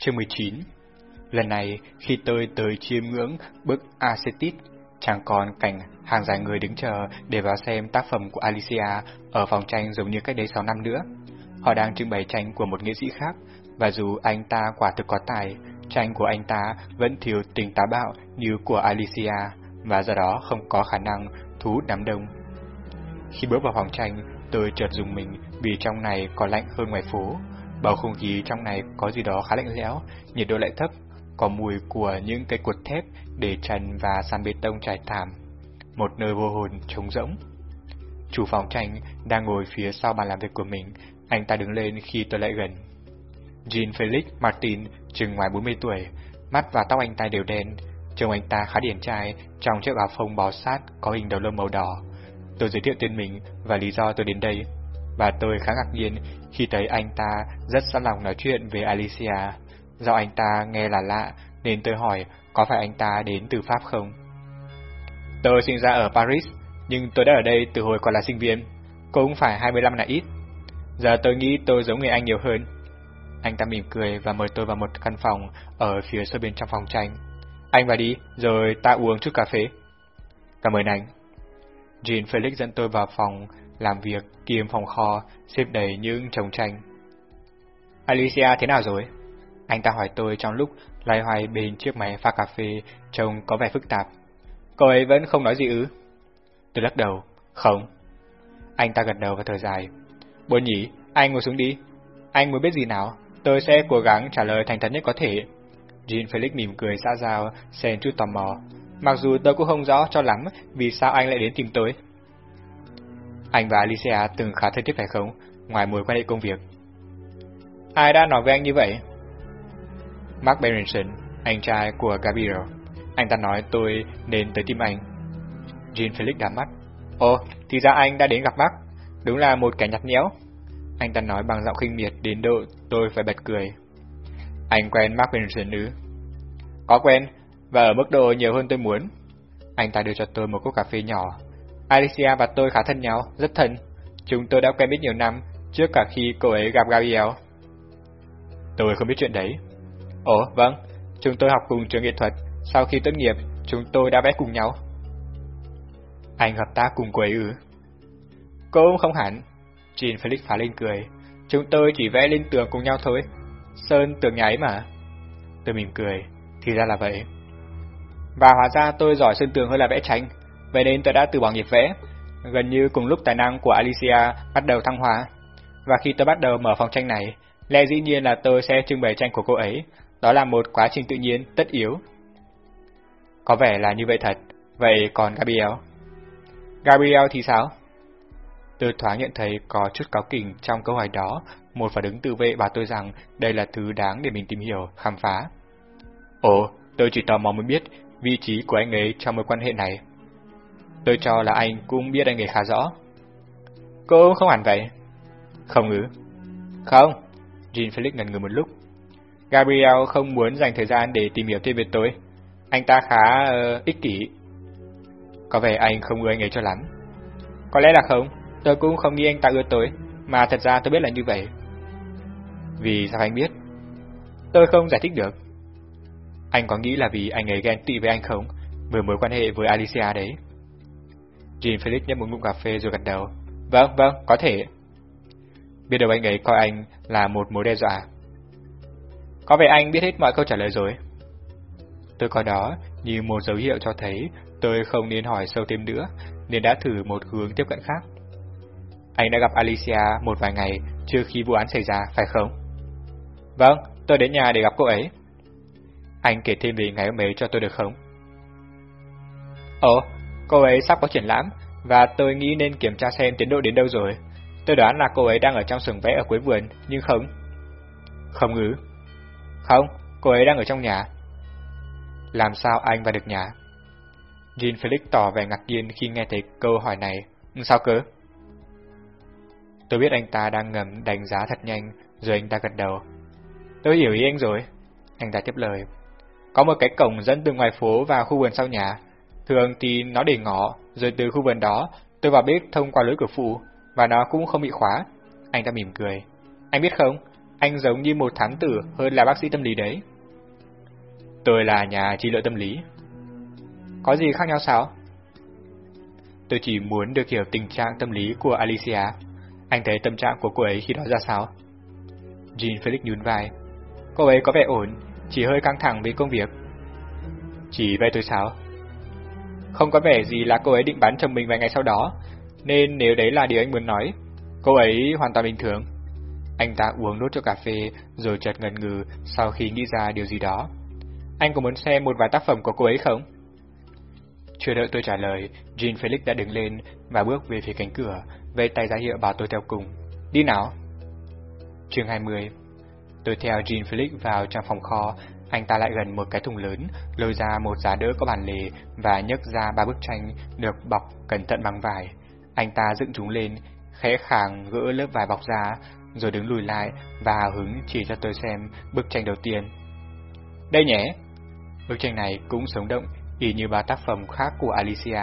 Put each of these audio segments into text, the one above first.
Chương 19 Lần này, khi tôi tới chiêm ngưỡng bức Acetit, chẳng còn cảnh hàng dài người đứng chờ để vào xem tác phẩm của Alicia ở phòng tranh giống như cách đây 6 năm nữa. Họ đang trưng bày tranh của một nghệ sĩ khác, và dù anh ta quả thực có tài, tranh của anh ta vẫn thiếu tình tá bạo như của Alicia, và do đó không có khả năng thu hút đám đông. Khi bước vào phòng tranh, tôi chợt dùng mình vì trong này có lạnh hơn ngoài phố. Bầu không khí trong này có gì đó khá lạnh lẽo, nhiệt độ lại thấp, có mùi của những cây cột thép để trần và sàn bê tông trải thảm. Một nơi vô hồn trống rỗng. Chủ phòng tranh đang ngồi phía sau bàn làm việc của mình, anh ta đứng lên khi tôi lại gần. Jean Felix Martin, chừng ngoài 40 tuổi, mắt và tóc anh ta đều đen, trông anh ta khá điển trai trong chiếc áo phông bó sát có hình đầu lông màu đỏ. Tôi giới thiệu tên mình và lý do tôi đến đây, và tôi khá ngạc nhiên khi thấy anh ta rất sẵn lòng nói chuyện về Alicia. Do anh ta nghe là lạ nên tôi hỏi có phải anh ta đến từ Pháp không? Tôi sinh ra ở Paris, nhưng tôi đã ở đây từ hồi còn là sinh viên, cũng phải 25 là ít. Giờ tôi nghĩ tôi giống người Anh nhiều hơn. Anh ta mỉm cười và mời tôi vào một căn phòng ở phía sau bên trong phòng tranh. Anh vào đi, rồi ta uống chút cà phê. Cảm ơn anh. Jean Felix dẫn tôi vào phòng làm việc kiêm phòng kho xếp đầy những chồng tranh. Alicia thế nào rồi? Anh ta hỏi tôi trong lúc loay hoay bên chiếc máy pha cà phê trông có vẻ phức tạp. Cô ấy vẫn không nói gì ư? Tôi lắc đầu, không. Anh ta gật đầu và thở dài. Buồn nhỉ, anh ngồi xuống đi. Anh muốn biết gì nào? Tôi sẽ cố gắng trả lời thành thật nhất có thể. Jean Felix mỉm cười xã giao, xen chút tò mò. Mặc dù tôi cũng không rõ cho lắm vì sao anh lại đến tìm tôi. Anh và Alicia từng khá thân thiết phải không, ngoài mối quan hệ công việc? Ai đã nói với anh như vậy? Mark Berenson, anh trai của Gabriel. Anh ta nói tôi nên tới tìm anh. Jean Felix đã mắt. Ồ, thì ra anh đã đến gặp Mark. Đúng là một kẻ nhặt nhẽo. Anh ta nói bằng giọng khinh miệt đến độ tôi phải bật cười. Anh quen Mark Berenson ư? Có quen, và ở mức độ nhiều hơn tôi muốn. Anh ta đưa cho tôi một cốc cà phê nhỏ. Alicia và tôi khá thân nhau, rất thân. Chúng tôi đã quen biết nhiều năm, trước cả khi cô ấy gặp Gabriel. Tôi không biết chuyện đấy. Ồ, vâng, chúng tôi học cùng trường nghệ thuật, sau khi tốt nghiệp, chúng tôi đã vẽ cùng nhau. Anh hợp tác cùng cô ấy ư? Cũng không hẳn. Jean Felix phá lên cười. Chúng tôi chỉ vẽ lên tường cùng nhau thôi. Sơn tường nháy mà. Tôi mỉm cười. Thì ra là vậy. Và hóa ra tôi giỏi sơn tường hơn là vẽ tranh. Vậy nên tôi đã từ bỏ nghiệp vẽ. Gần như cùng lúc tài năng của Alicia bắt đầu thăng hoa. Và khi tôi bắt đầu mở phòng tranh này, lẽ dĩ nhiên là tôi sẽ trưng bày tranh của cô ấy. Đó là một quá trình tự nhiên, tất yếu. Có vẻ là như vậy thật. Vậy còn Gabriel? Gabriel thì sao? Tôi thoáng nhận thấy có chút cáo kỉnh trong câu hỏi đó, một phản ứng tự vệ bảo tôi rằng đây là thứ đáng để mình tìm hiểu, khám phá. Ồ, tôi chỉ tò mò muốn biết vị trí của anh ấy trong mối quan hệ này. Tôi cho là anh cũng biết anh ấy khá rõ. Cô không hẳn vậy. Không ứ. Không. Jean Felix ngần ngừ một lúc. Gabriel không muốn dành thời gian để tìm hiểu thêm về tôi. Anh ta khá uh, ích kỷ. Có vẻ anh không ưa anh ấy cho lắm. Có lẽ là không. Tôi cũng không nghĩ anh ta ưa tôi. Mà thật ra tôi biết là như vậy. Vì sao anh biết? Tôi không giải thích được. Anh có nghĩ là vì anh ấy ghen tị với anh không? Vừa mối quan hệ với Alicia đấy. Jean Felix nhấp một ngụm cà phê rồi gật đầu. Vâng, vâng, có thể. Biết đâu anh ấy coi anh là một mối đe dọa. Có vẻ anh biết hết mọi câu trả lời rồi. Tôi coi đó như một dấu hiệu cho thấy tôi không nên hỏi sâu thêm nữa, nên đã thử một hướng tiếp cận khác. Anh đã gặp Alicia một vài ngày trước khi vụ án xảy ra, phải không? Vâng, tôi đến nhà để gặp cô ấy. Anh kể thêm về ngày hôm ấy cho tôi được không? Ồ, cô ấy sắp có triển lãm, và tôi nghĩ nên kiểm tra xem tiến độ đến đâu rồi. Tôi đoán là cô ấy đang ở trong sừng vẽ ở cuối vườn, nhưng không. Không ứ. Không, cô ấy đang ở trong nhà. Làm sao anh vào được nhà? Jean Felix tỏ vẻ ngạc nhiên khi nghe thấy câu hỏi này. Sao cơ? Tôi biết anh ta đang ngầm đánh giá thật nhanh, rồi anh ta gật đầu. Tôi hiểu ý anh rồi. Anh ta tiếp lời. Có một cái cổng dẫn từ ngoài phố vào khu vườn sau nhà. Thường thì nó để ngõ, rồi từ khu vườn đó, tôi vào bếp thông qua lối cửa phụ, và nó cũng không bị khóa. Anh ta mỉm cười. Anh biết không, anh giống như một thám tử hơn là bác sĩ tâm lý đấy. Tôi là nhà trị liệu tâm lý. Có gì khác nhau sao? Tôi chỉ muốn được hiểu tình trạng tâm lý của Alicia. Anh thấy tâm trạng của cô ấy khi đó ra sao? Jean Felix nhún vai. Cô ấy có vẻ ổn, chỉ hơi căng thẳng với công việc. Chỉ vậy thôi sao? Không có vẻ gì là cô ấy định bắn chồng mình vài ngày sau đó, nên nếu đấy là điều anh muốn nói, cô ấy hoàn toàn bình thường. Anh ta uống nốt cho cà phê rồi chợt ngần ngừ sau khi nghĩ ra điều gì đó. Anh có muốn xem một vài tác phẩm của cô ấy không? Chưa đợi tôi trả lời, Jean Felix đã đứng lên và bước về phía cánh cửa, vẫy tay ra hiệu bảo tôi theo cùng. Đi nào! Chương 20 Tôi theo Jean Felix vào trong phòng kho, anh ta lại gần một cái thùng lớn, lôi ra một giá đỡ có bàn lề và nhấc ra ba bức tranh được bọc cẩn thận bằng vải. Anh ta dựng chúng lên, khẽ khàng gỡ lớp vải bọc ra, rồi đứng lùi lại và hào hứng chỉ cho tôi xem bức tranh đầu tiên. Đây nhé! Bức tranh này cũng sống động, y như ba tác phẩm khác của Alicia.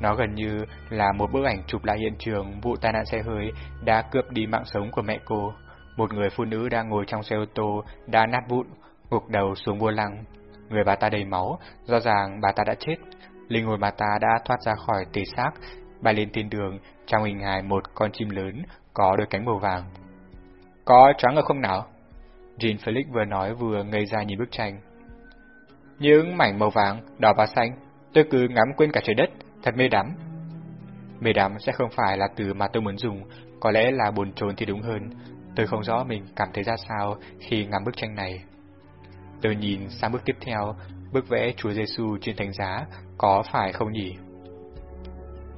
Nó gần như là một bức ảnh chụp lại hiện trường vụ tai nạn xe hơi đã cướp đi mạng sống của mẹ cô. Một người phụ nữ đang ngồi trong xe ô tô đã nát vụn, gục đầu xuống vô lăng. Người bà ta đầy máu, rõ ràng bà ta đã chết. Linh hồn bà ta đã thoát ra khỏi tỷ xác, bay lên thiên đường trong hình hài một con chim lớn có đôi cánh màu vàng. Có choáng ở không nào? Jean Felix vừa nói vừa ngây ra nhìn bức tranh. Những mảnh màu vàng, đỏ và xanh, tôi cứ ngắm quên cả trời đất, thật mê đắm. Mê đắm sẽ không phải là từ mà tôi muốn dùng, có lẽ là buồn chồn thì đúng hơn. Tôi không rõ mình cảm thấy ra sao khi ngắm bức tranh này. Tôi nhìn sang bước tiếp theo, bức vẽ Chúa Giêsu trên thánh giá, có phải không nhỉ?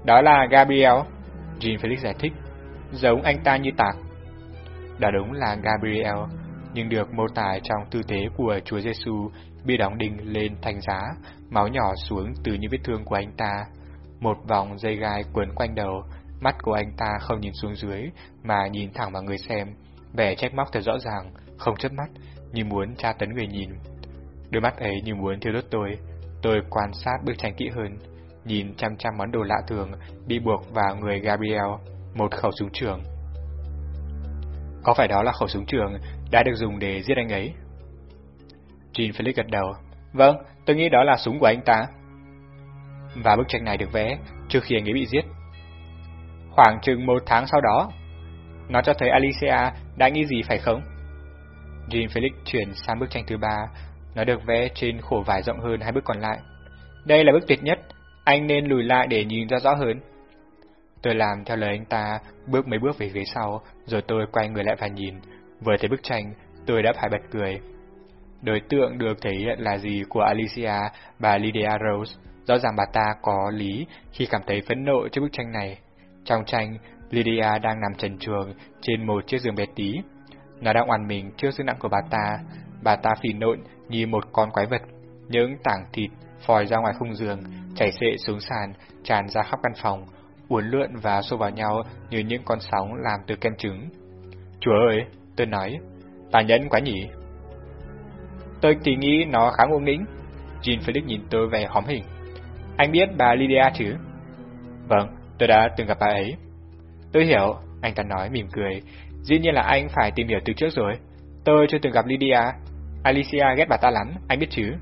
Đó là Gabriel, Jean Felix giải thích, giống anh ta như tạc. Đó đúng là Gabriel, nhưng được mô tả trong tư thế của Chúa Giêsu bị đóng đinh lên thành giá, máu nhỏ xuống từ những vết thương của anh ta. Một vòng dây gai quấn quanh đầu, mắt của anh ta không nhìn xuống dưới mà nhìn thẳng vào người xem, vẻ trách móc thật rõ ràng, không chớp mắt, như muốn tra tấn người nhìn. Đôi mắt ấy như muốn thiêu đốt tôi, tôi quan sát bức tranh kỹ hơn, nhìn chăm chăm món đồ lạ thường bị buộc vào người Gabriel, một khẩu súng trường. Có phải đó là khẩu súng trường đã được dùng để giết anh ấy? Jean Felix gật đầu. Vâng, tôi nghĩ đó là súng của anh ta. Và bức tranh này được vẽ trước khi anh ấy bị giết. Khoảng chừng một tháng sau đó, nó cho thấy Alicia đã nghĩ gì phải không? Jean Felix chuyển sang bức tranh thứ ba, nó được vẽ trên khổ vải rộng hơn hai bức còn lại. Đây là bức tuyệt nhất, anh nên lùi lại để nhìn ra rõ hơn. Tôi làm theo lời anh ta, bước mấy bước về phía sau, rồi tôi quay người lại và nhìn. Vừa thấy bức tranh, tôi đã phải bật cười. Đối tượng được thể hiện là gì của Alicia, bà Lydia Rose. Rõ ràng bà ta có lý khi cảm thấy phẫn nộ trước bức tranh này. Trong tranh, Lydia đang nằm trần truồng trên một chiếc giường bé tí. Nó đang oằn mình trước sức nặng của bà ta. Bà ta phì nộn như một con quái vật. Những tảng thịt phòi ra ngoài khung giường, chảy xệ xuống sàn, tràn ra khắp căn phòng, uốn lượn và xô vào nhau như những con sóng làm từ kem trứng. Chúa ơi, tôi nói, tàn nhẫn quá nhỉ? Tôi thì nghĩ nó khá ngô nghĩnh. Jean Felix nhìn tôi vẻ hóm hình. Anh biết bà Lydia chứ? Vâng, tôi đã từng gặp bà ấy. Tôi hiểu, anh ta nói mỉm cười. Dĩ nhiên là anh phải tìm hiểu từ trước rồi. Tôi chưa từng gặp Lydia. Alicia ghét bà ta lắm, anh biết chứ?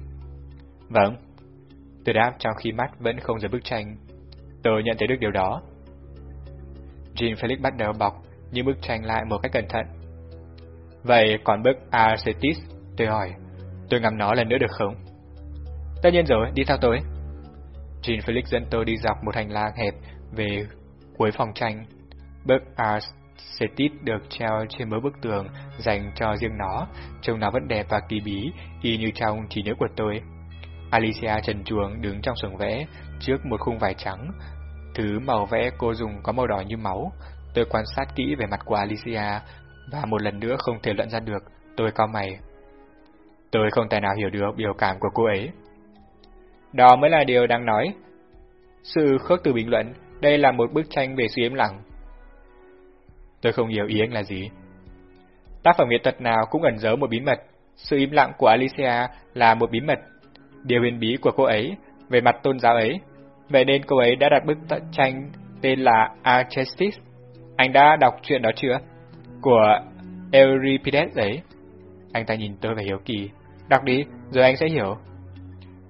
Vâng. Tôi đáp trong khi mắt vẫn không rời bức tranh. Tôi nhận thấy được điều đó. Jean Felix bắt đầu bọc những bức tranh lại một cách cẩn thận. Vậy còn bức Arcetis? Tôi hỏi. Tôi ngắm nó lần nữa được không? Tất nhiên rồi, đi theo tôi. Jean Felix dẫn tôi đi dọc một hành lang hẹp về cuối phòng tranh. Bức Xe tít được treo trên mỗi bức tường dành cho riêng nó, trông nó vẫn đẹp và kỳ bí, y như trong trí nhớ của tôi. Alicia trần chuồng đứng trong sườn vẽ, trước một khung vải trắng. Thứ màu vẽ cô dùng có màu đỏ như máu. Tôi quan sát kỹ về mặt của Alicia, và một lần nữa không thể luận ra được, tôi cao mày. Tôi không thể nào hiểu được biểu cảm của cô ấy. Đó mới là điều đang nói. Sự khước từ bình luận, đây là một bức tranh về sự im lặng. Tôi không hiểu ý anh là gì. Tác phẩm nghệ thuật nào cũng ẩn giấu một bí mật. Sự im lặng của Alicia là một bí mật. Điều huyền bí của cô ấy, về mặt tôn giáo ấy. Vậy nên cô ấy đã đặt bức tranh tên là Archestis. Anh đã đọc chuyện đó chưa? Của Euripides ấy. Anh ta nhìn tôi và hiếu kỳ. Đọc đi, rồi anh sẽ hiểu.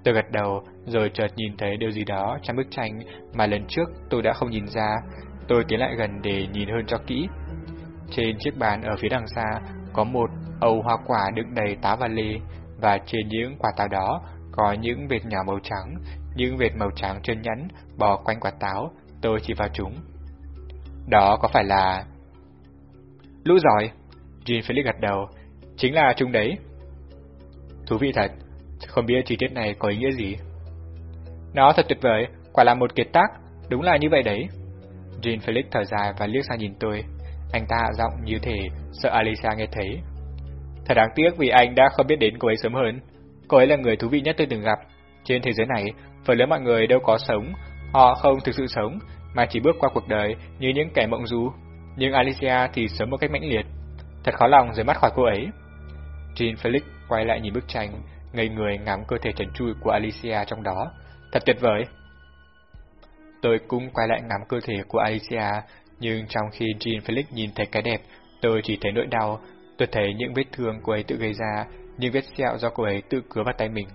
Tôi gật đầu, rồi chợt nhìn thấy điều gì đó trong bức tranh mà lần trước tôi đã không nhìn ra. Tôi tiến lại gần để nhìn hơn cho kỹ. Trên chiếc bàn ở phía đằng xa có một âu hoa quả đựng đầy táo và lê, và trên những quả táo đó có những vệt nhỏ màu trắng, những vệt màu trắng trên nhẵn bò quanh quả táo, tôi chỉ vào chúng. Đó có phải là... Lũ giỏi, Jean Felix gật đầu, chính là chúng đấy. Thú vị thật, không biết chi tiết này có ý nghĩa gì. Nó thật tuyệt vời, quả là một kiệt tác, đúng là như vậy đấy. Jean Felix thở dài và liếc sang nhìn tôi. Anh ta giọng như thể sợ Alicia nghe thấy. Thật đáng tiếc vì anh đã không biết đến cô ấy sớm hơn. Cô ấy là người thú vị nhất tôi từng gặp. Trên thế giới này, phần lớn mọi người đâu có sống, họ không thực sự sống, mà chỉ bước qua cuộc đời như những kẻ mộng du. Nhưng Alicia thì sống một cách mãnh liệt. Thật khó lòng rời mắt khỏi cô ấy. Jean Felix quay lại nhìn bức tranh, ngây người ngắm cơ thể trần trụi của Alicia trong đó. Thật tuyệt vời. Tôi cũng quay lại ngắm cơ thể của Alicia, nhưng trong khi Jean Felix nhìn thấy cái đẹp, tôi chỉ thấy nỗi đau. Tôi thấy những vết thương cô ấy tự gây ra, những vết sẹo do cô ấy tự cứa vào tay mình.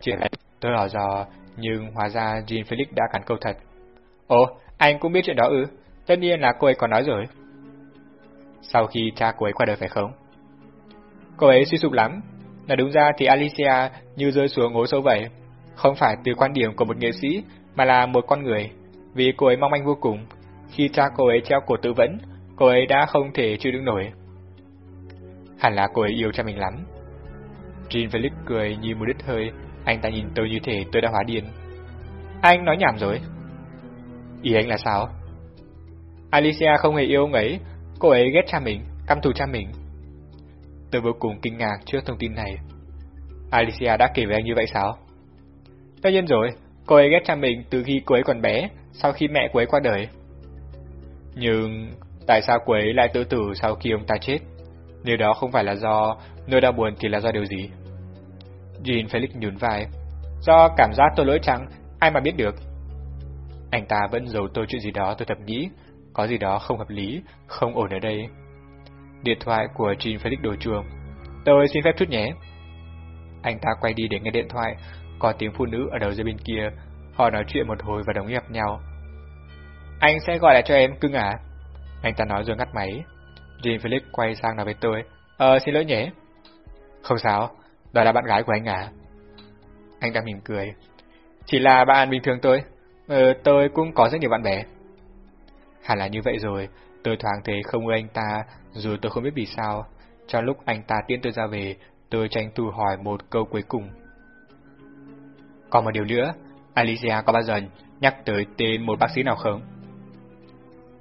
Chuyện này tôi hỏi dò, nhưng hóa ra Jean Felix đã cắn câu thật. Ồ, anh cũng biết chuyện đó ư? Tất nhiên là cô ấy còn nói rồi. Sau khi cha cô ấy qua đời phải không? Cô ấy suy sụp lắm. Là đúng ra thì Alicia như rơi xuống hố sâu vậy. Không phải từ quan điểm của một nghệ sĩ, mà là một con người. Vì cô ấy mong manh vô cùng. Khi cha cô ấy treo cổ tự vẫn, cô ấy đã không thể chịu đựng nổi. Hẳn là cô ấy yêu cha mình lắm. Jean Felix cười như một đứt hơi, anh ta nhìn tôi như thể tôi đã hóa điên. Anh nói nhảm rồi. Ý anh là sao? Alicia không hề yêu ông ấy, cô ấy ghét cha mình, căm thù cha mình. Tôi vô cùng kinh ngạc trước thông tin này. Alicia đã kể với anh như vậy sao? Tất nhiên rồi, cô ấy ghét cha mình từ khi cô ấy còn bé, sau khi mẹ cô ấy qua đời. Nhưng tại sao cô ấy lại tự tử sau khi ông ta chết? Nếu đó không phải là do nỗi đau buồn thì là do điều gì? Jean Felix nhún vai. Do cảm giác tôi lỗi trắng, ai mà biết được. Anh ta vẫn giấu tôi chuyện gì đó tôi thầm nghĩ, có gì đó không hợp lý, không ổn ở đây. Điện thoại của Jean Felix đổ chuông. Tôi xin phép chút nhé. Anh ta quay đi để nghe điện thoại, có tiếng phụ nữ ở đầu dây bên kia. Họ nói chuyện một hồi và đồng nghiệp nhau. Anh sẽ gọi lại cho em, cưng à? Anh ta nói rồi ngắt máy. Jean Felix quay sang nói với tôi. Ờ, xin lỗi nhé. Không sao, đó là bạn gái của anh à? Anh ta mỉm cười. Chỉ là bạn bình thường tôi. Ờ, tôi cũng có rất nhiều bạn bè. Hẳn là như vậy rồi, tôi thoáng thế không ưa anh ta, dù tôi không biết vì sao. Trong lúc anh ta tiễn tôi ra về, tôi tranh thủ hỏi một câu cuối cùng. Còn một điều nữa, Alicia có bao giờ nhắc tới tên một bác sĩ nào không?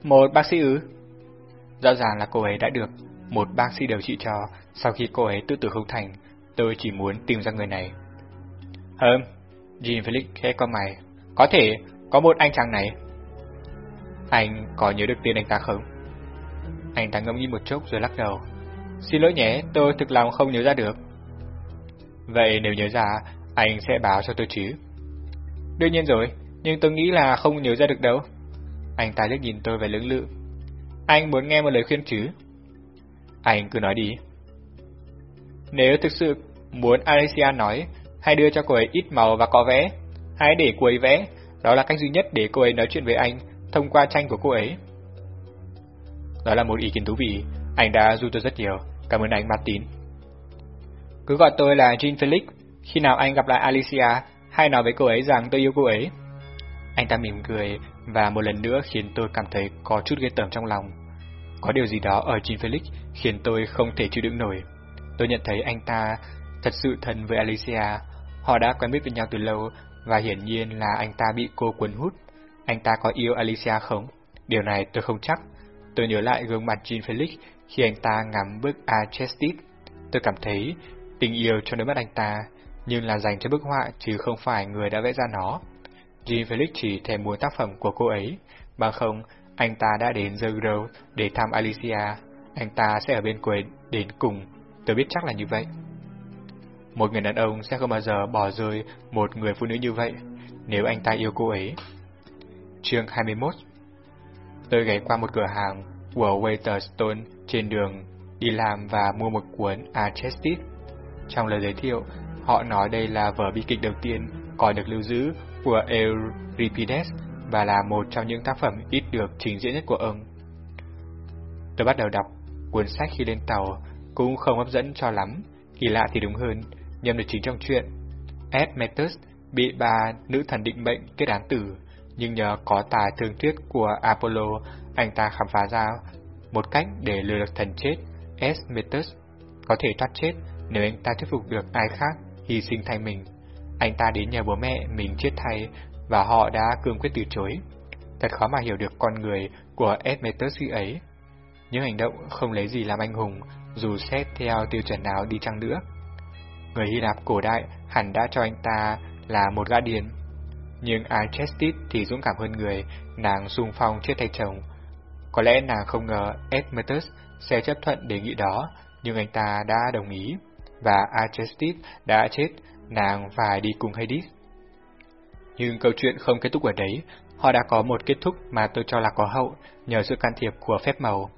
Một bác sĩ ư? Rõ ràng là cô ấy đã được một bác sĩ điều trị cho sau khi cô ấy tự tử không thành. Tôi chỉ muốn tìm ra người này. Hơm, Jean Felix khẽ con mày. Có thể, có một anh chàng này. Anh có nhớ được tên anh ta không? Anh ta ngẫm nghĩ một chút rồi lắc đầu. Xin lỗi nhé, tôi thực lòng không nhớ ra được. Vậy nếu nhớ ra, anh sẽ báo cho tôi chứ? Đương nhiên rồi, nhưng tôi nghĩ là không nhớ ra được đâu. Anh ta liếc nhìn tôi về lưỡng lự. Anh muốn nghe một lời khuyên chứ? Anh cứ nói đi. Nếu thực sự muốn Alicia nói, hãy đưa cho cô ấy ít màu và có vẽ. Hãy để cô ấy vẽ, đó là cách duy nhất để cô ấy nói chuyện với anh thông qua tranh của cô ấy. Đó là một ý kiến thú vị, anh đã giúp tôi rất nhiều, cảm ơn anh Martin. Cứ gọi tôi là Jean Felix, khi nào anh gặp lại Alicia, hãy nói với cô ấy rằng tôi yêu cô ấy. Anh ta mỉm cười và một lần nữa khiến tôi cảm thấy có chút ghê tởm trong lòng. Có điều gì đó ở Jean Felix khiến tôi không thể chịu đựng nổi. Tôi nhận thấy anh ta thật sự thân với Alicia, họ đã quen biết với nhau từ lâu và hiển nhiên là anh ta bị cô cuốn hút. Anh ta có yêu Alicia không? Điều này tôi không chắc. Tôi nhớ lại gương mặt Jean Felix khi anh ta ngắm bức Alcestis. Tôi cảm thấy tình yêu trong đôi mắt anh ta, nhưng là dành cho bức họa chứ không phải người đã vẽ ra nó. Jean Felix chỉ thèm muốn tác phẩm của cô ấy, bằng không anh ta đã đến The Grove để thăm Alicia. Anh ta sẽ ở bên cô ấy đến cùng, tôi biết chắc là như vậy. Một người đàn ông sẽ không bao giờ bỏ rơi một người phụ nữ như vậy, nếu anh ta yêu cô ấy. Chương 21 Tôi ghé qua một cửa hàng của Waterstone trên đường đi làm và mua một cuốn Alcestis. Trong lời giới thiệu, họ nói đây là vở bi kịch đầu tiên còn được lưu giữ của Euripides và là một trong những tác phẩm ít được trình diễn nhất của ông. Tôi bắt đầu đọc cuốn sách khi lên tàu, cũng không hấp dẫn cho lắm, kỳ lạ thì đúng hơn, nhầm được chính trong chuyện. Admetus bị ba nữ thần định mệnh kết án tử, nhưng nhờ có tài thương thuyết của Apollo, anh ta khám phá ra một cách để lừa được thần chết, Admetus có thể thoát chết nếu anh ta thuyết phục được ai khác hy sinh thay mình. Anh ta đến nhà bố mẹ mình chết thay và họ đã cương quyết từ chối. Thật khó mà hiểu được con người của Admetus khi ấy. Những hành động không lấy gì làm anh hùng, dù xét theo tiêu chuẩn nào đi chăng nữa. Người Hy Lạp cổ đại hẳn đã cho anh ta là một gã điên. Nhưng Archestis thì dũng cảm hơn người, nàng xung phong chết thay chồng. Có lẽ nàng không ngờ Admetus sẽ chấp thuận đề nghị đó, nhưng anh ta đã đồng ý, và Archestis đã chết, nàng phải đi cùng Hades. Nhưng câu chuyện không kết thúc ở đấy, họ đã có một kết thúc mà tôi cho là có hậu nhờ sự can thiệp của phép màu.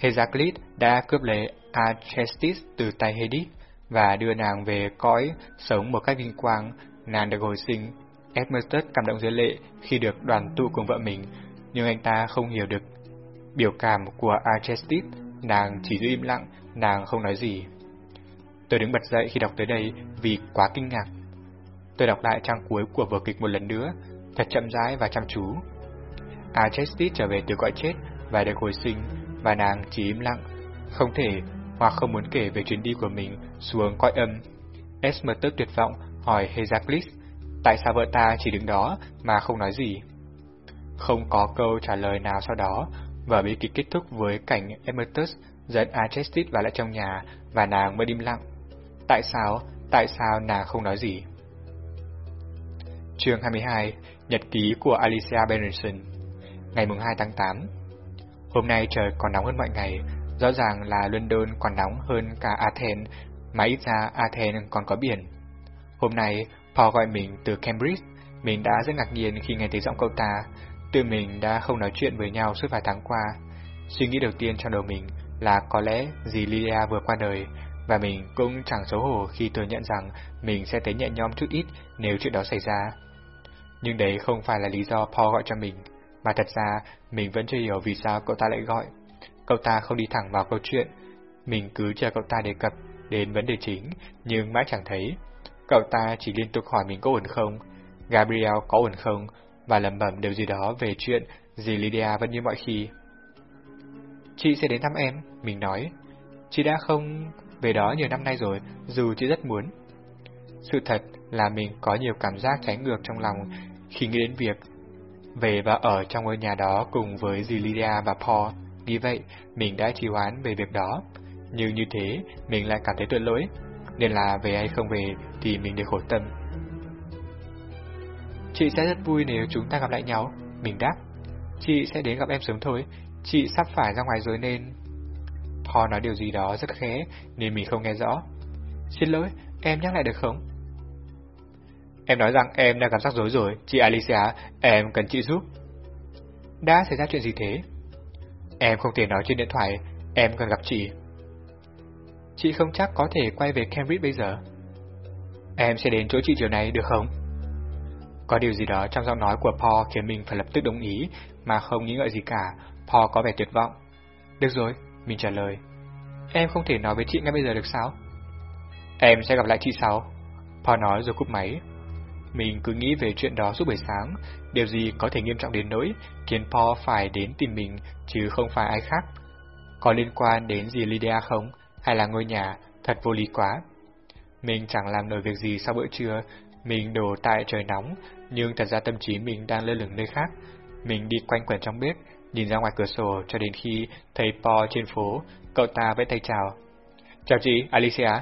Hezaklit đã cướp lấy Alcestis từ tay Hades và đưa nàng về cõi sống một cách vinh quang, nàng được hồi sinh. Edmustus cảm động dưới lệ khi được đoàn tụ cùng vợ mình, nhưng anh ta không hiểu được biểu cảm của Alcestis, nàng chỉ giữ im lặng, nàng không nói gì. Tôi đứng bật dậy khi đọc tới đây vì quá kinh ngạc. Tôi đọc lại trang cuối của vở kịch một lần nữa, thật chậm rãi và chăm chú. À, Alcestis trở về từ cõi chết và được hồi sinh, và nàng chỉ im lặng, không thể hoặc không muốn kể về chuyến đi của mình xuống cõi âm. Esmertus tuyệt vọng hỏi Hezaklis, tại sao vợ ta chỉ đứng đó mà không nói gì? Không có câu trả lời nào sau đó, và bi kịch kết thúc với cảnh Esmertus dẫn Alcestis vào lại trong nhà và nàng mới im lặng. Tại sao? Tại sao nàng không nói gì? Chương 22 Nhật ký của Alicia Benson Ngày 2 tháng 8 Hôm nay trời còn nóng hơn mọi ngày, rõ ràng là London còn nóng hơn cả Athens, mà ít ra Athens còn có biển. Hôm nay, Paul gọi mình từ Cambridge, mình đã rất ngạc nhiên khi nghe thấy giọng cậu ta, tụi mình đã không nói chuyện với nhau suốt vài tháng qua. Suy nghĩ đầu tiên trong đầu mình là có lẽ dì Lydia vừa qua đời, và mình cũng chẳng xấu hổ khi thừa nhận rằng mình sẽ thấy nhẹ nhõm chút ít nếu chuyện đó xảy ra. Nhưng đấy không phải là lý do Paul gọi cho mình, mà thật ra mình vẫn chưa hiểu vì sao cậu ta lại gọi. Cậu ta không đi thẳng vào câu chuyện, mình cứ chờ cậu ta đề cập đến vấn đề chính, nhưng mãi chẳng thấy. Cậu ta chỉ liên tục hỏi mình có ổn không, Gabriel có ổn không, và lẩm bẩm điều gì đó về chuyện gì Lydia vẫn như mọi khi. Chị sẽ đến thăm em, mình nói. Chị đã không về đó nhiều năm nay rồi, dù chị rất muốn. Sự thật là mình có nhiều cảm giác trái ngược trong lòng khi nghĩ đến việc về và ở trong ngôi nhà đó cùng với dì và Paul. Vì vậy, mình đã trì hoãn về việc đó. Nhưng như thế, mình lại cảm thấy tội lỗi. Nên là về hay không về thì mình đều khổ tâm. Chị sẽ rất vui nếu chúng ta gặp lại nhau. Mình đáp. Chị sẽ đến gặp em sớm thôi. Chị sắp phải ra ngoài rồi nên... Paul nói điều gì đó rất khẽ nên mình không nghe rõ. Xin lỗi, em nhắc lại được không? Em nói rằng em đang cảm giác rối rồi, chị Alicia, em cần chị giúp. Đã xảy ra chuyện gì thế? Em không thể nói trên điện thoại, em cần gặp chị. Chị không chắc có thể quay về Cambridge bây giờ. Em sẽ đến chỗ chị chiều nay được không? Có điều gì đó trong giọng nói của Paul khiến mình phải lập tức đồng ý, mà không nghĩ ngợi gì cả. Paul có vẻ tuyệt vọng. Được rồi, mình trả lời. Em không thể nói với chị ngay bây giờ được sao? Em sẽ gặp lại chị sau. Paul nói rồi cúp máy. Mình cứ nghĩ về chuyện đó suốt buổi sáng, điều gì có thể nghiêm trọng đến nỗi khiến Paul phải đến tìm mình chứ không phải ai khác. Có liên quan đến gì Lydia không, hay là ngôi nhà, thật vô lý quá. Mình chẳng làm nổi việc gì sau bữa trưa, mình đổ tại trời nóng, nhưng thật ra tâm trí mình đang lơ lửng nơi khác. Mình đi quanh quẩn trong bếp, nhìn ra ngoài cửa sổ cho đến khi thấy Po trên phố, cậu ta vẫy tay chào. Chào chị, Alicia.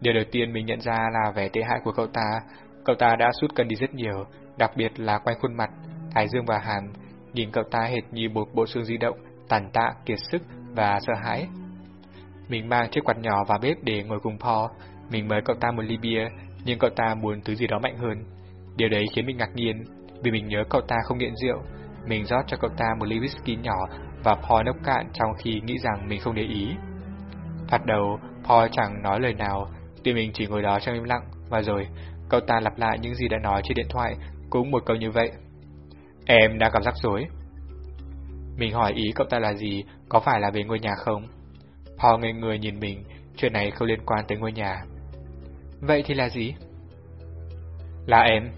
Điều đầu tiên mình nhận ra là vẻ tệ hại của cậu ta, Cậu ta đã sút cân đi rất nhiều, đặc biệt là quanh khuôn mặt, thái dương và hàm, nhìn cậu ta hệt như một bộ xương di động, tàn tạ, kiệt sức và sợ hãi. Mình mang chiếc quạt nhỏ vào bếp để ngồi cùng Po. mình mời cậu ta một ly bia, nhưng cậu ta muốn thứ gì đó mạnh hơn. Điều đấy khiến mình ngạc nhiên, vì mình nhớ cậu ta không nghiện rượu. Mình rót cho cậu ta một ly whisky nhỏ và Paul nốc cạn trong khi nghĩ rằng mình không để ý. Thoạt đầu, Paul chẳng nói lời nào, tuy mình chỉ ngồi đó trong im lặng, và rồi cậu ta lặp lại những gì đã nói trên điện thoại, cũng một câu như vậy. Em đã gặp rắc rối. Mình hỏi ý cậu ta là gì, có phải là về ngôi nhà không? Paul ngây người nhìn mình, chuyện này không liên quan tới ngôi nhà. Vậy thì là gì? Là em.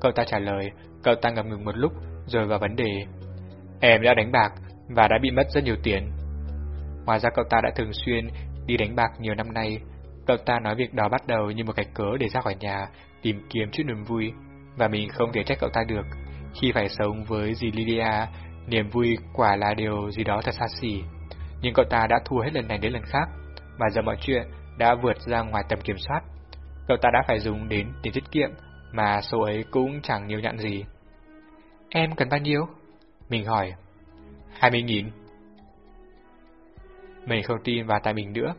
Cậu ta trả lời, cậu ta ngập ngừng một lúc, rồi vào vấn đề. Em đã đánh bạc, và đã bị mất rất nhiều tiền. Ngoài ra cậu ta đã thường xuyên đi đánh bạc nhiều năm nay. Cậu ta nói việc đó bắt đầu như một cái cớ để ra khỏi nhà, tìm kiếm chút niềm vui, và mình không thể trách cậu ta được. Khi phải sống với dì Lydia, niềm vui quả là điều gì đó thật xa xỉ. Nhưng cậu ta đã thua hết lần này đến lần khác, và giờ mọi chuyện đã vượt ra ngoài tầm kiểm soát. Cậu ta đã phải dùng đến tiền tiết kiệm, mà số ấy cũng chẳng nhiều nhặn gì. Em cần bao nhiêu? Mình hỏi. 20.000. Mình không tin vào tay mình nữa.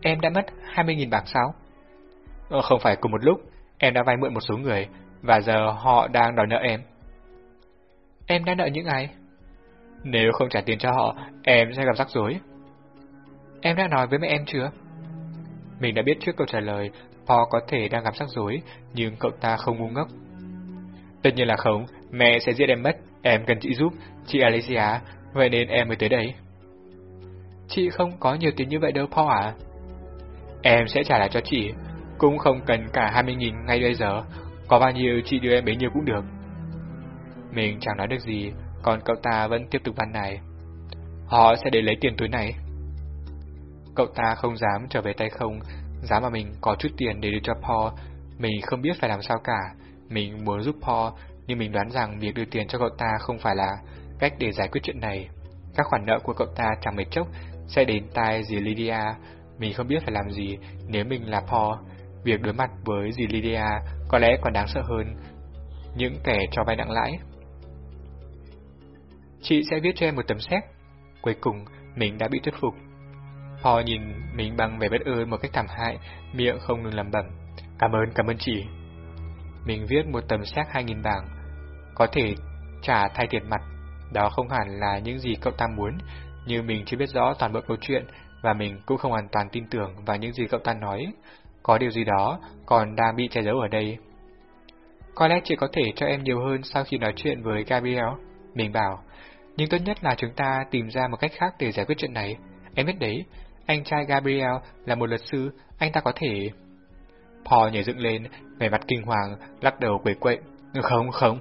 Em đã mất 20.000 bạc sao? Ờ, không phải cùng một lúc, em đã vay mượn một số người, và giờ họ đang đòi nợ em. Em đã nợ những ai? Nếu không trả tiền cho họ, em sẽ gặp rắc rối. Em đã nói với mẹ em chưa? Mình đã biết trước câu trả lời, Paul có thể đang gặp rắc rối, nhưng cậu ta không ngu ngốc. Tất nhiên là không, mẹ sẽ giết em mất, em cần chị giúp, chị Alicia, vậy nên em mới tới đây. Chị không có nhiều tiền như vậy đâu Paul à? Em sẽ trả lại cho chị, cũng không cần cả 20.000 ngay bây giờ, có bao nhiêu chị đưa em bấy nhiêu cũng được. Mình chẳng nói được gì, còn cậu ta vẫn tiếp tục văn này. Họ sẽ để lấy tiền túi này. Cậu ta không dám trở về tay không, dám mà mình có chút tiền để đưa cho Paul. Mình không biết phải làm sao cả. Mình muốn giúp Paul, nhưng mình đoán rằng việc đưa tiền cho cậu ta không phải là cách để giải quyết chuyện này. Các khoản nợ của cậu ta chẳng mấy chốc sẽ đến tai dì Lydia. Mình không biết phải làm gì nếu mình là Paul. Việc đối mặt với dì Lydia có lẽ còn đáng sợ hơn những kẻ cho vay nặng lãi. Chị sẽ viết cho em một tấm séc. Cuối cùng, mình đã bị thuyết phục. Paul nhìn mình bằng vẻ bất ơn một cách thảm hại, miệng không ngừng lẩm bẩm. Cảm ơn, cảm ơn chị. Mình viết một tấm séc 2.000 bảng, có thể trả thay tiền mặt. Đó không hẳn là những gì cậu ta muốn, nhưng mình chưa biết rõ toàn bộ câu chuyện và mình cũng không hoàn toàn tin tưởng vào những gì cậu ta nói. Có điều gì đó còn đang bị che giấu ở đây. Có lẽ chị có thể cho em nhiều hơn sau khi nói chuyện với Gabriel. Mình bảo, nhưng tốt nhất là chúng ta tìm ra một cách khác để giải quyết chuyện này. Em biết đấy, anh trai Gabriel là một luật sư, anh ta có thể... Paul nhảy dựng lên, vẻ mặt kinh hoàng, lắc đầu quấy quậy. Không, không.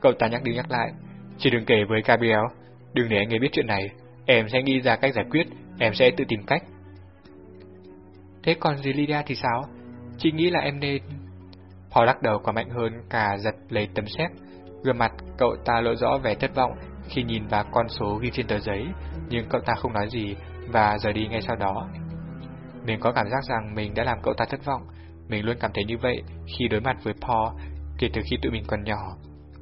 Cậu ta nhắc đi nhắc lại. Chỉ đừng kể với Gabriel, đừng để anh ấy biết chuyện này. Em sẽ nghĩ ra cách giải quyết, em sẽ tự tìm cách. Thế còn dì Lydia thì sao? Chị nghĩ là em nên... Paul lắc đầu còn mạnh hơn cả giật lấy tấm xếp. Gương mặt cậu ta lộ rõ vẻ thất vọng khi nhìn vào con số ghi trên tờ giấy, nhưng cậu ta không nói gì và rời đi ngay sau đó. Mình có cảm giác rằng mình đã làm cậu ta thất vọng, mình luôn cảm thấy như vậy khi đối mặt với Paul kể từ khi tụi mình còn nhỏ.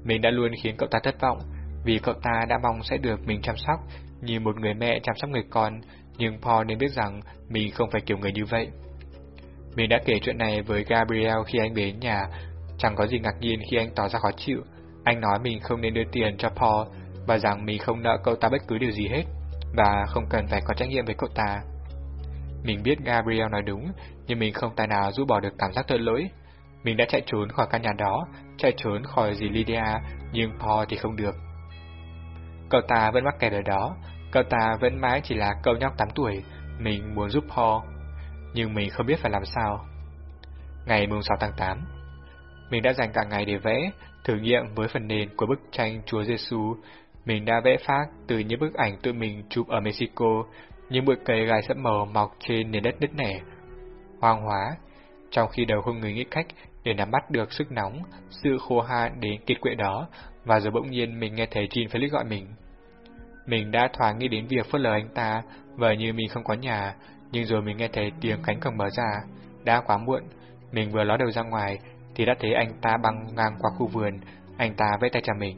Mình đã luôn khiến cậu ta thất vọng, vì cậu ta đã mong sẽ được mình chăm sóc như một người mẹ chăm sóc người con, nhưng Paul nên biết rằng mình không phải kiểu người như vậy. Mình đã kể chuyện này với Gabriel khi anh đến nhà, chẳng có gì ngạc nhiên khi anh tỏ ra khó chịu. Anh nói mình không nên đưa tiền cho Paul và rằng mình không nợ cậu ta bất cứ điều gì hết và không cần phải có trách nhiệm với cậu ta. Mình biết Gabriel nói đúng, nhưng mình không tài nào rũ bỏ được cảm giác tội lỗi. Mình đã chạy trốn khỏi căn nhà đó, chạy trốn khỏi dì Lydia, nhưng Paul thì không được. Cậu ta vẫn mắc kẹt ở đó, cậu ta vẫn mãi chỉ là cậu nhóc 8 tuổi, mình muốn giúp Paul, nhưng mình không biết phải làm sao. Ngày mùng 6 tháng 8 Mình đã dành cả ngày để vẽ, thử nghiệm với phần nền của bức tranh Chúa Giêsu mình đã vẽ phát từ những bức ảnh tụi mình chụp ở Mexico, những bụi cây gai sẫm màu mọc trên nền đất nứt nẻ, hoang hóa, trong khi đầu không người nghĩ cách để nắm bắt được sức nóng, sự khô hạn đến kiệt quệ đó, và rồi bỗng nhiên mình nghe thấy Jean Felix gọi mình. Mình đã thoáng nghĩ đến việc phớt lờ anh ta, vờ như mình không có nhà, nhưng rồi mình nghe thấy tiếng cánh cổng mở ra, đã quá muộn, mình vừa ló đầu ra ngoài, thì đã thấy anh ta băng ngang qua khu vườn, anh ta vẫy tay chào mình.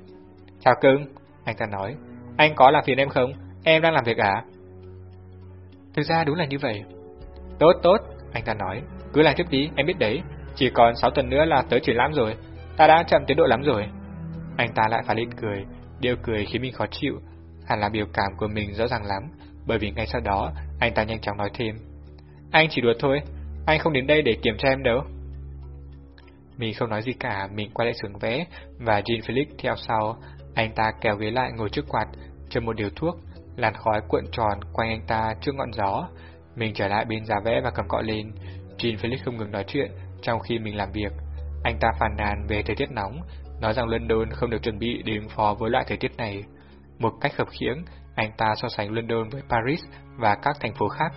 Chào cưng, anh ta nói, anh có làm phiền em không? Em đang làm việc à? Thực ra đúng là như vậy. Tốt tốt, anh ta nói, cứ làm tiếp đi, em biết đấy. Chỉ còn 6 tuần nữa là tới triển lãm rồi, ta đã chậm tiến độ lắm rồi. Anh ta lại phải lên cười, điều cười khiến mình khó chịu. hẳn là biểu cảm của mình rõ ràng lắm, bởi vì ngay sau đó anh ta nhanh chóng nói thêm. Anh chỉ đùa thôi, anh không đến đây để kiểm tra em đâu. Mình không nói gì cả, mình quay lại xưởng vẽ, và Jean Felix theo sau. Anh ta kéo ghế lại ngồi trước quạt, châm một điều thuốc, làn khói cuộn tròn quanh anh ta trước ngọn gió. Mình trở lại bên giá vẽ và cầm cọ lên. Jean Felix không ngừng nói chuyện trong khi mình làm việc. Anh ta phàn nàn về thời tiết nóng, nói rằng London không được chuẩn bị để ứng phó với loại thời tiết này. Một cách khập khiễng, anh ta so sánh London với Paris và các thành phố khác.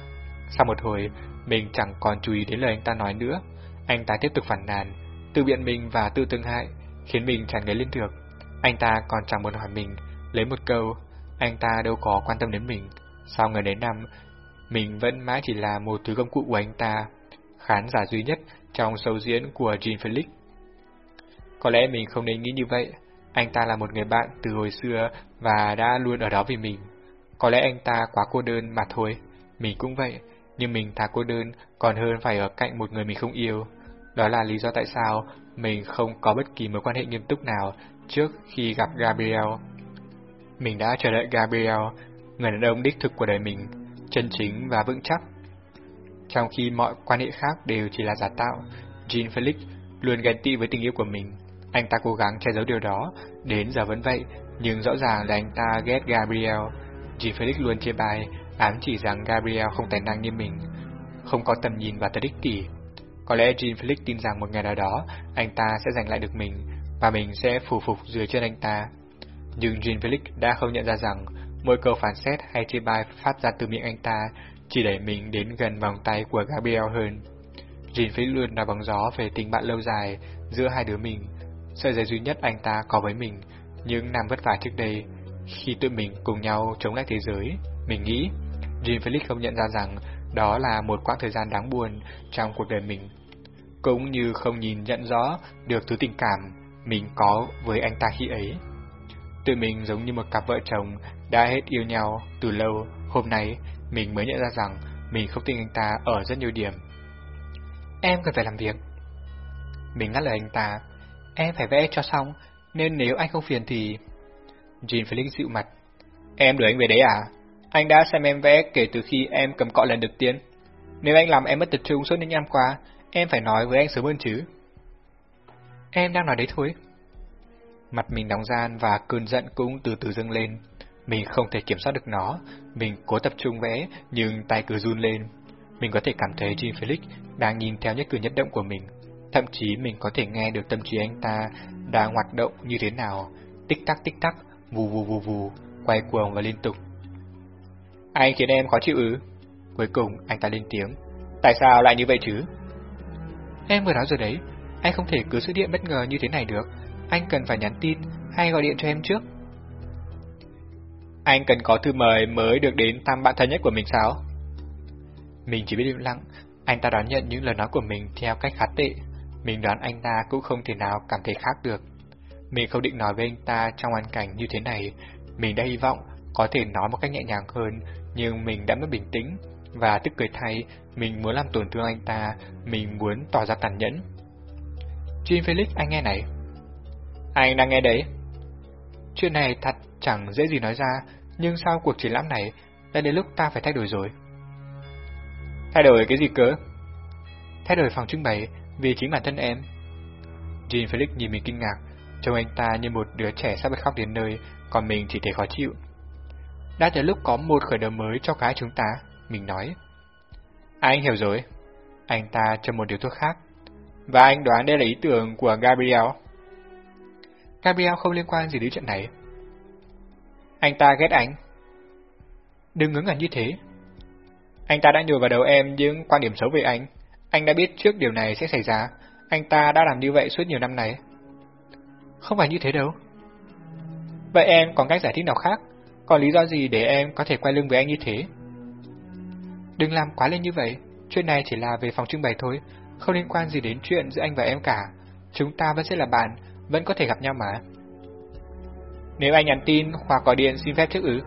Sau một hồi, mình chẳng còn chú ý đến lời anh ta nói nữa. Anh ta tiếp tục phản nàn, tự biện mình và tự tương hại, khiến mình chẳng ngấy lên được. Anh ta còn chẳng muốn hỏi mình, lấy một câu, anh ta đâu có quan tâm đến mình. Sau người đến năm, mình vẫn mãi chỉ là một thứ công cụ của anh ta, khán giả duy nhất trong sâu diễn của Jean Felix. Có lẽ mình không nên nghĩ như vậy, anh ta là một người bạn từ hồi xưa và đã luôn ở đó vì mình. Có lẽ anh ta quá cô đơn mà thôi, mình cũng vậy, nhưng mình thà cô đơn còn hơn phải ở cạnh một người mình không yêu. Đó là lý do tại sao mình không có bất kỳ mối quan hệ nghiêm túc nào trước khi gặp Gabriel. Mình đã chờ đợi Gabriel, người đàn ông đích thực của đời mình, chân chính và vững chắc. Trong khi mọi quan hệ khác đều chỉ là giả tạo, Jean Felix luôn ghen tị với tình yêu của mình. Anh ta cố gắng che giấu điều đó, đến giờ vẫn vậy, nhưng rõ ràng là anh ta ghét Gabriel. Jean Felix luôn chia bài ám chỉ rằng Gabriel không tài năng như mình, không có tầm nhìn và tật ích kỷ. Có lẽ Jean Felix tin rằng một ngày nào đó anh ta sẽ giành lại được mình và mình sẽ phủ phục dưới chân anh ta. Nhưng Jean Felix đã không nhận ra rằng mỗi câu phán xét hay chê bai phát ra từ miệng anh ta chỉ để mình đến gần vòng tay của Gabriel hơn. Jean Felix luôn là bóng gió về tình bạn lâu dài giữa hai đứa mình, sợi dây duy nhất anh ta có với mình, những năm vất vả trước đây, khi tụi mình cùng nhau chống lại thế giới, mình nghĩ Jean Felix không nhận ra rằng đó là một quãng thời gian đáng buồn trong cuộc đời mình. Cũng như không nhìn nhận rõ được thứ tình cảm mình có với anh ta khi ấy. Tụi mình giống như một cặp vợ chồng đã hết yêu nhau từ lâu, hôm nay mình mới nhận ra rằng mình không tin anh ta ở rất nhiều điểm. Em cần phải làm việc. Mình ngắt lời anh ta, em phải vẽ cho xong, nên nếu anh không phiền thì... Jean Felix dịu mặt. Em đuổi anh về đấy à? Anh đã xem em vẽ kể từ khi em cầm cọ lần đầu tiên. Nếu anh làm em mất tập trung suốt những năm qua, em phải nói với anh sớm hơn chứ. Em đang nói đấy thôi. Mặt mình đóng gian và cơn giận cũng từ từ dâng lên. Mình không thể kiểm soát được nó, mình cố tập trung vẽ nhưng tay cứ run lên. Mình có thể cảm thấy Jean Felix đang nhìn theo nhất cử nhất động của mình. Thậm chí mình có thể nghe được tâm trí anh ta đang hoạt động như thế nào, tích tắc tích tắc, vù vù vù vù, quay cuồng và liên tục. Anh khiến em khó chịu ư? Cuối cùng anh ta lên tiếng. Tại sao lại như vậy chứ? Em vừa nói rồi đấy, anh không thể cứ xuất hiện bất ngờ như thế này được. Anh cần phải nhắn tin hay gọi điện cho em trước. Anh cần có thư mời mới được đến thăm bạn thân nhất của mình sao? Mình chỉ biết im lặng, anh ta đón nhận những lời nói của mình theo cách khá tệ. Mình đoán anh ta cũng không thể nào cảm thấy khác được. Mình không định nói với anh ta trong hoàn cảnh như thế này. Mình đã hy vọng có thể nói một cách nhẹ nhàng hơn, nhưng mình đã mất bình tĩnh, và tức cười thay, mình muốn làm tổn thương anh ta, mình muốn tỏ ra tàn nhẫn. Jim Felix, anh nghe này. Anh đang nghe đấy. Chuyện này thật chẳng dễ gì nói ra, nhưng sau cuộc triển lãm này, đã đến lúc ta phải thay đổi rồi. Thay đổi cái gì cơ? Thay đổi phòng trưng bày vì chính bản thân em. Jean Felix nhìn mình kinh ngạc, trông anh ta như một đứa trẻ sắp khóc đến nơi, còn mình chỉ thấy khó chịu. Đã tới lúc có một khởi đầu mới cho cái chúng ta, mình nói. Anh hiểu rồi. Anh ta cho một điều thuốc khác. Và anh đoán đây là ý tưởng của Gabriel. Gabriel không liên quan gì đến chuyện này. Anh ta ghét anh. Đừng ngớ ngẩn như thế. Anh ta đã nhồi vào đầu em những quan điểm xấu về anh. Anh đã biết trước điều này sẽ xảy ra. Anh ta đã làm như vậy suốt nhiều năm này. Không phải như thế đâu. Vậy em còn cách giải thích nào khác? Còn lý do gì để em có thể quay lưng với anh như thế? Đừng làm quá lên như vậy, chuyện này chỉ là về phòng trưng bày thôi, không liên quan gì đến chuyện giữa anh và em cả. Chúng ta vẫn sẽ là bạn, vẫn có thể gặp nhau mà. Nếu anh nhắn tin hoặc gọi điện xin phép trước ư?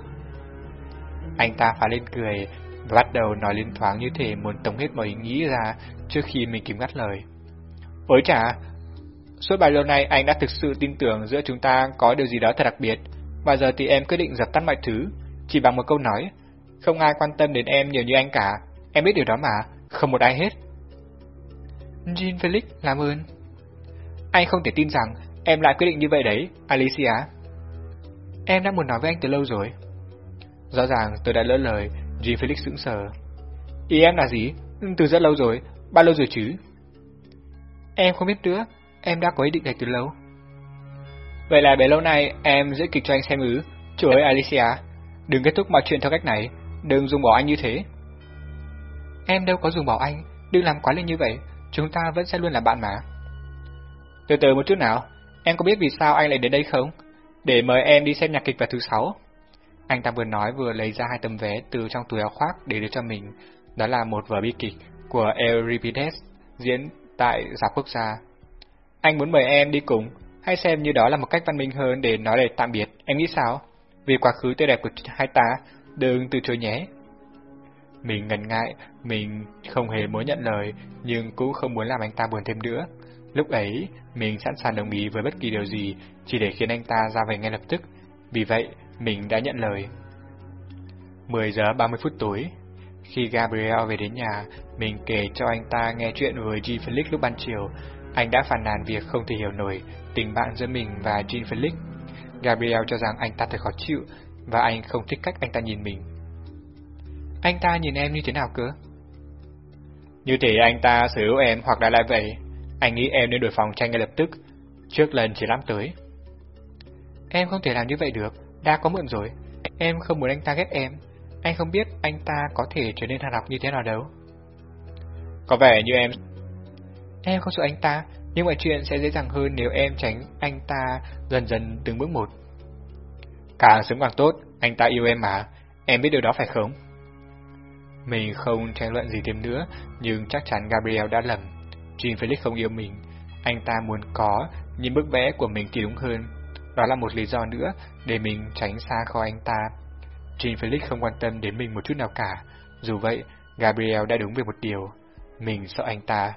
Anh ta phá lên cười và bắt đầu nói liên thoáng như thể muốn tống hết mọi ý nghĩ ra trước khi mình kịp ngắt lời. Ôi chà, suốt bao lâu nay anh đã thực sự tin tưởng giữa chúng ta có điều gì đó thật đặc biệt, Và giờ thì em quyết định dập tắt mọi thứ, chỉ bằng một câu nói. Không ai quan tâm đến em nhiều như anh cả, em biết điều đó mà, không một ai hết. Jean Felix, làm ơn. Anh không thể tin rằng em lại quyết định như vậy đấy, Alicia. Em đã muốn nói với anh từ lâu rồi. Rõ ràng tôi đã lỡ lời, Jean Felix sững sờ. Ý em là gì? Ừ, từ rất lâu rồi, bao lâu rồi chứ? Em không biết nữa, em đã có ý định này từ lâu. Vậy là bấy lâu nay em giữ kịch cho anh xem ứ. Trời ơi Alicia, đừng kết thúc mọi chuyện theo cách này, đừng dùng bỏ anh như thế. Em đâu có dùng bỏ anh, đừng làm quá lên như vậy, chúng ta vẫn sẽ luôn là bạn mà. Từ từ một chút nào, em có biết vì sao anh lại đến đây không? Để mời em đi xem nhạc kịch vào thứ sáu. Anh ta vừa nói vừa lấy ra hai tấm vé từ trong túi áo khoác để đưa cho mình. Đó là một vở bi kịch của Euripides diễn tại Giáp Quốc gia. Anh muốn mời em đi cùng, hay xem như đó là một cách văn minh hơn để nói lời tạm biệt, em nghĩ sao? Vì quá khứ tươi đẹp của hai ta, đừng từ chối nhé. Mình ngần ngại, mình không hề muốn nhận lời, nhưng cũng không muốn làm anh ta buồn thêm nữa. Lúc ấy, mình sẵn sàng đồng ý với bất kỳ điều gì, chỉ để khiến anh ta ra về ngay lập tức. Vì vậy, mình đã nhận lời. 10 giờ 30 phút tối, khi Gabriel về đến nhà, mình kể cho anh ta nghe chuyện với Jean Felix lúc ban chiều. Anh đã phàn nàn việc không thể hiểu nổi tình bạn giữa mình và Jean Felix. Gabriel cho rằng anh ta thật khó chịu và anh không thích cách anh ta nhìn mình. Anh ta nhìn em như thế nào cơ? Như thể anh ta sở hữu em hoặc đã lại vậy. Anh nghĩ em nên đổi phòng tranh ngay lập tức, trước lần chỉ lắm tới. Em không thể làm như vậy được, đã có mượn rồi. Em không muốn anh ta ghét em. Anh không biết anh ta có thể trở nên hàng học như thế nào đâu. Có vẻ như em... Em không sợ anh ta, nhưng mọi chuyện sẽ dễ dàng hơn nếu em tránh anh ta dần dần từng bước một. Càng sớm càng tốt, anh ta yêu em mà, em biết điều đó phải không? Mình không tranh luận gì thêm nữa, nhưng chắc chắn Gabriel đã lầm. Jean Felix không yêu mình, anh ta muốn có, những bức vẽ của mình kỳ đúng hơn. Đó là một lý do nữa để mình tránh xa khỏi anh ta. Jean Felix không quan tâm đến mình một chút nào cả. Dù vậy, Gabriel đã đúng về một điều. Mình sợ anh ta.